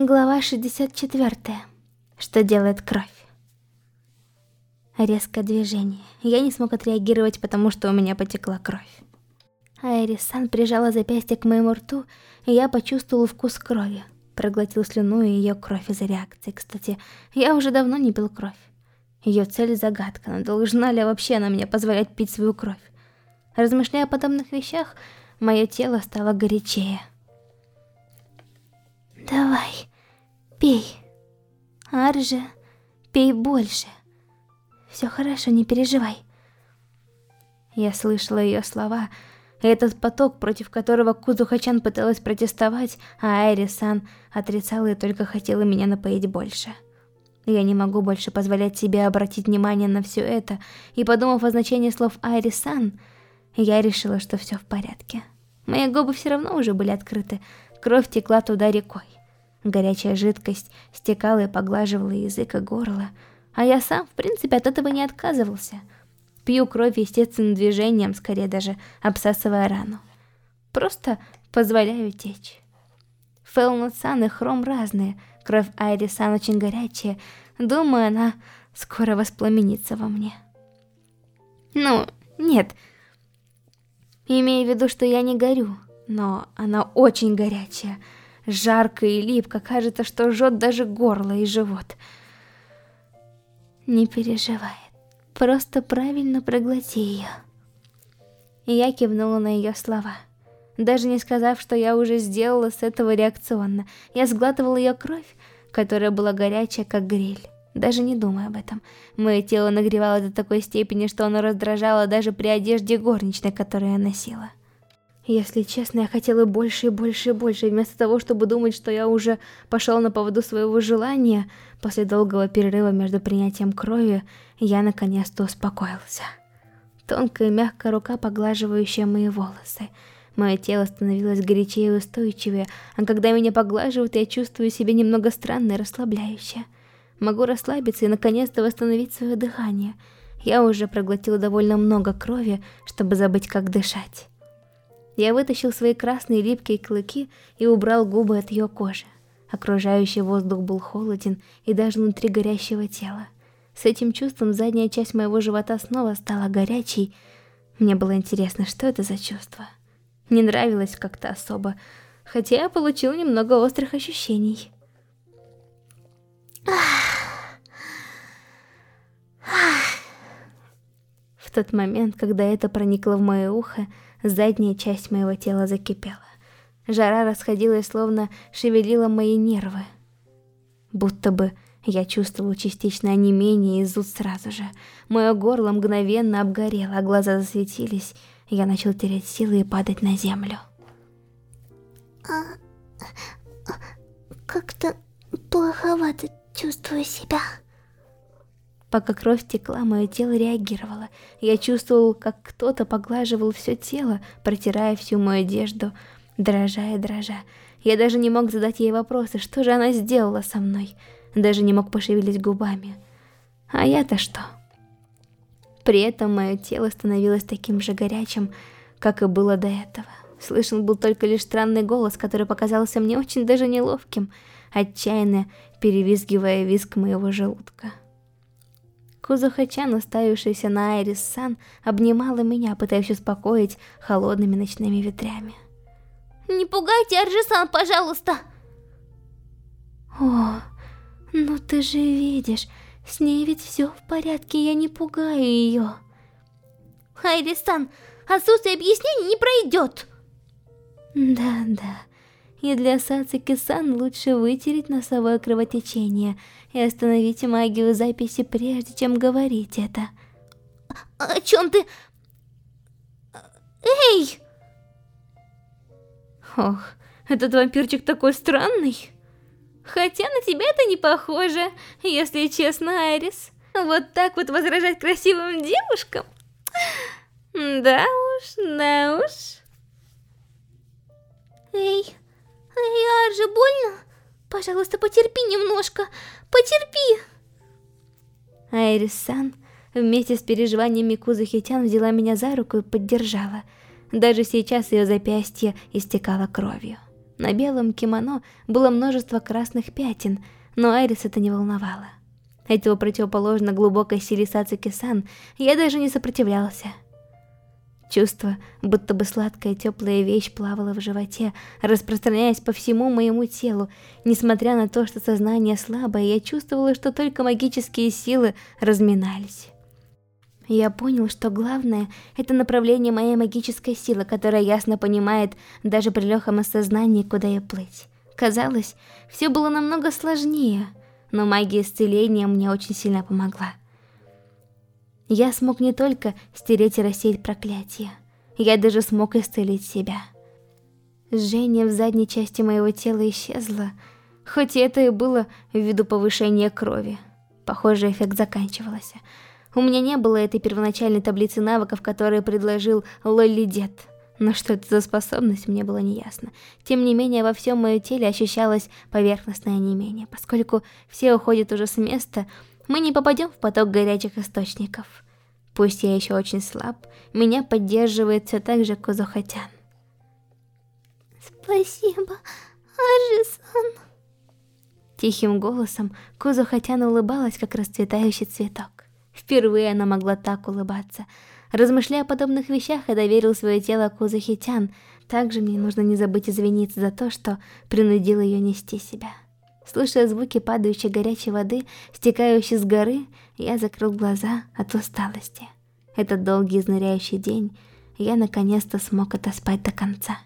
Глава 64. Что делает кровь? Резкое движение. Я не смог отреагировать, потому что у меня потекла кровь. Айрис-сан прижала запястье к моему рту, и я почувствовал вкус крови. Проглотил слюну и ее кровь из-за реакции. Кстати, я уже давно не пил кровь. Ее цель загадка, но должна ли вообще она мне позволять пить свою кровь? Размышляя о подобных вещах, мое тело стало горячее. Давай, пей. Аржа, пей больше. Все хорошо, не переживай. Я слышала ее слова, этот поток, против которого Кузухачан пыталась протестовать, а Айри-сан отрицала и только хотела меня напоить больше. Я не могу больше позволять себе обратить внимание на все это, и подумав о значении слов Айри-сан, я решила, что все в порядке. Мои губы все равно уже были открыты, кровь текла туда рекой. Горячая жидкость стекала и поглаживала язык и горло, а я сам, в принципе, от этого не отказывался. Пью кровь естественным движением, скорее даже обсасывая рану. Просто позволяю течь. Фэлнут-сан и Хром разные, кровь Айри-сан очень горячая, думаю, она скоро воспламенится во мне. Ну, нет, имея в виду, что я не горю, но она очень горячая, Жарко и липко, кажется, что жжет даже горло и живот. Не переживай, просто правильно проглоти ее. Я кивнула на ее слова. Даже не сказав, что я уже сделала с этого реакционно, я сглатывала ее кровь, которая была горячая, как гриль. Даже не думая об этом. Мое тело нагревало до такой степени, что оно раздражало даже при одежде горничной, которую я носила. Если честно, я хотела больше и больше и больше, вместо того, чтобы думать, что я уже пошел на поводу своего желания, после долгого перерыва между принятием крови, я наконец-то успокоился. Тонкая и мягкая рука, поглаживающая мои волосы. Мое тело становилось горячее и устойчивее, а когда меня поглаживают, я чувствую себя немного странно и расслабляюще. Могу расслабиться и наконец-то восстановить свое дыхание. Я уже проглотила довольно много крови, чтобы забыть, как дышать. Я вытащил свои красные липкие клыки и убрал губы от ее кожи. Окружающий воздух был холоден и даже внутри горящего тела. С этим чувством задняя часть моего живота снова стала горячей. Мне было интересно, что это за чувство. Не нравилось как-то особо, хотя я получил немного острых ощущений. В тот момент, когда это проникло в мое ухо, задняя часть моего тела закипела. Жара расходилась, словно шевелила мои нервы. Будто бы я чувствовал частичное онемение и зуд сразу же. Мое горло мгновенно обгорело, а глаза засветились. Я начал терять силы и падать на землю. А, Как-то плоховато чувствую себя. Пока кровь текла, мое тело реагировало. Я чувствовал, как кто-то поглаживал все тело, протирая всю мою одежду, дрожа и дрожа. Я даже не мог задать ей вопросы, что же она сделала со мной. Даже не мог пошевелить губами. А я-то что? При этом мое тело становилось таким же горячим, как и было до этого. Слышен был только лишь странный голос, который показался мне очень даже неловким, отчаянно перевизгивая визг моего желудка. Кузухачан, уставившийся на Айрис-сан, обнимала меня, пытаясь успокоить холодными ночными ветрями. «Не пугайте Арджисан, пожалуйста!» «О, ну ты же видишь, с ней ведь все в порядке, я не пугаю ее!» «Айрис-сан, отсутствие объяснений не пройдет!» «Да-да, и для Сацики-сан лучше вытереть носовое кровотечение и остановить магию записи, прежде чем говорить это. О чем ты? Эй! Ох, этот вампирчик такой странный. Хотя на тебя это не похоже, если честно, Айрис. Вот так вот возражать красивым девушкам? Да уж, да уж. Эй, я же больно? Пожалуйста, потерпи немножко. Потерпи. Айрис-сан вместе с переживаниями Кузухитян взяла меня за руку и поддержала. Даже сейчас ее запястье истекало кровью. На белом кимоно было множество красных пятен, но Айрис это не волновало. Этого противоположно глубокой силе Сацуки-сан я даже не сопротивлялся. Чувство, будто бы сладкая теплая вещь плавала в животе, распространяясь по всему моему телу. Несмотря на то, что сознание слабое, я чувствовала, что только магические силы разминались. Я понял, что главное — это направление моей магической силы, которая ясно понимает даже при легком осознании, куда я плыть. Казалось, все было намного сложнее, но магия исцеления мне очень сильно помогла. Я смог не только стереть и рассеять проклятие, я даже смог исцелить себя. Жжение в задней части моего тела исчезло, хоть это и было ввиду повышения крови. Похоже, эффект заканчивался. У меня не было этой первоначальной таблицы навыков, которую предложил Лолли Дед. Но что это за способность, мне было неясно. Тем не менее, во всем моем теле ощущалось поверхностное онемение. Поскольку все уходят уже с места, мы не попадем в поток горячих источников. Пусть я еще очень слаб, меня поддерживает все так же Кузухатян. Спасибо, Ажисан. Тихим голосом Кузухатян улыбалась, как расцветающий цветок. Впервые она могла так улыбаться. Размышляя о подобных вещах, я доверил свое тело Кузахитян. Также мне нужно не забыть извиниться за то, что принудил ее нести себя. Слушая звуки падающей горячей воды, стекающей с горы, я закрыл глаза от усталости. Этот долгий изнуряющий день я наконец-то смог отоспать до конца.